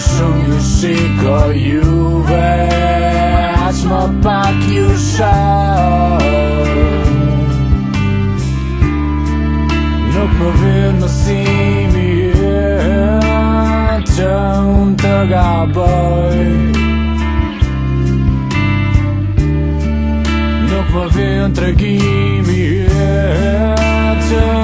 su musică iubesc Mă bag ușor Nuk më vjen në Don't unë të gaboj Nuk më vjen të regimi Që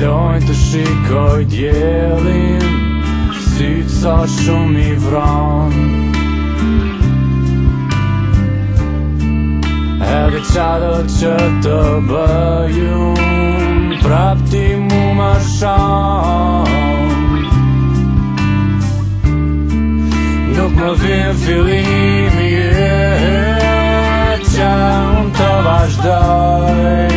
lojnë të shikoj djelin Si të sa shumë i vran Edhe qatë dhe që të bëjun Prap ti mu më shan Nuk më vim fillimi e Qa unë të vazhdoj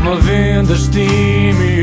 uma venda estímida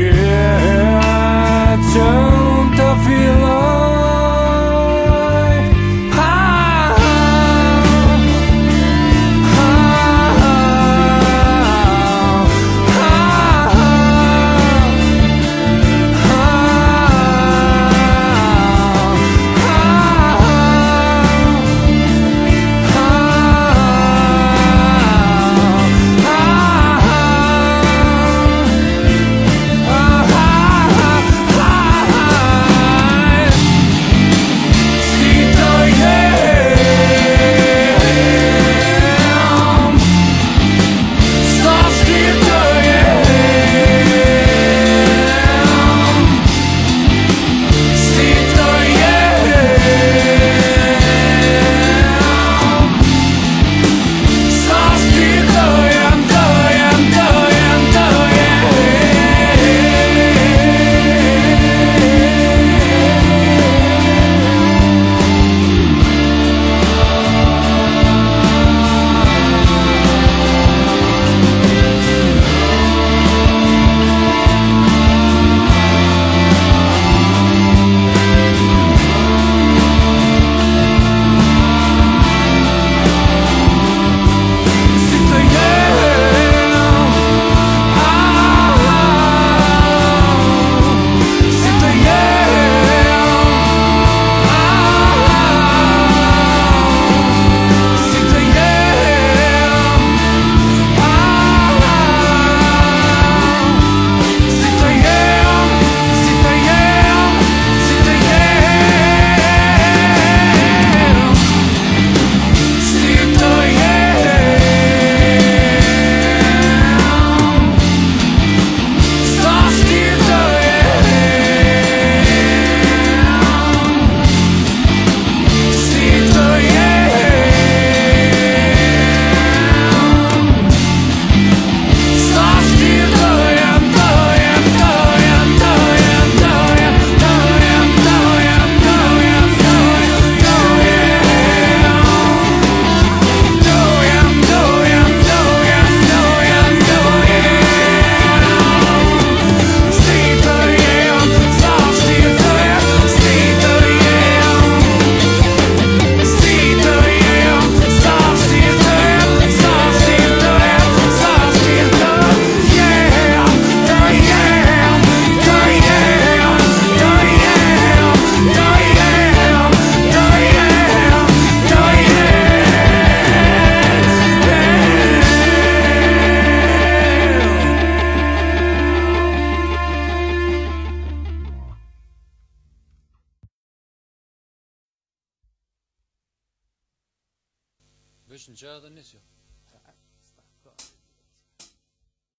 باش نشاهد النسيان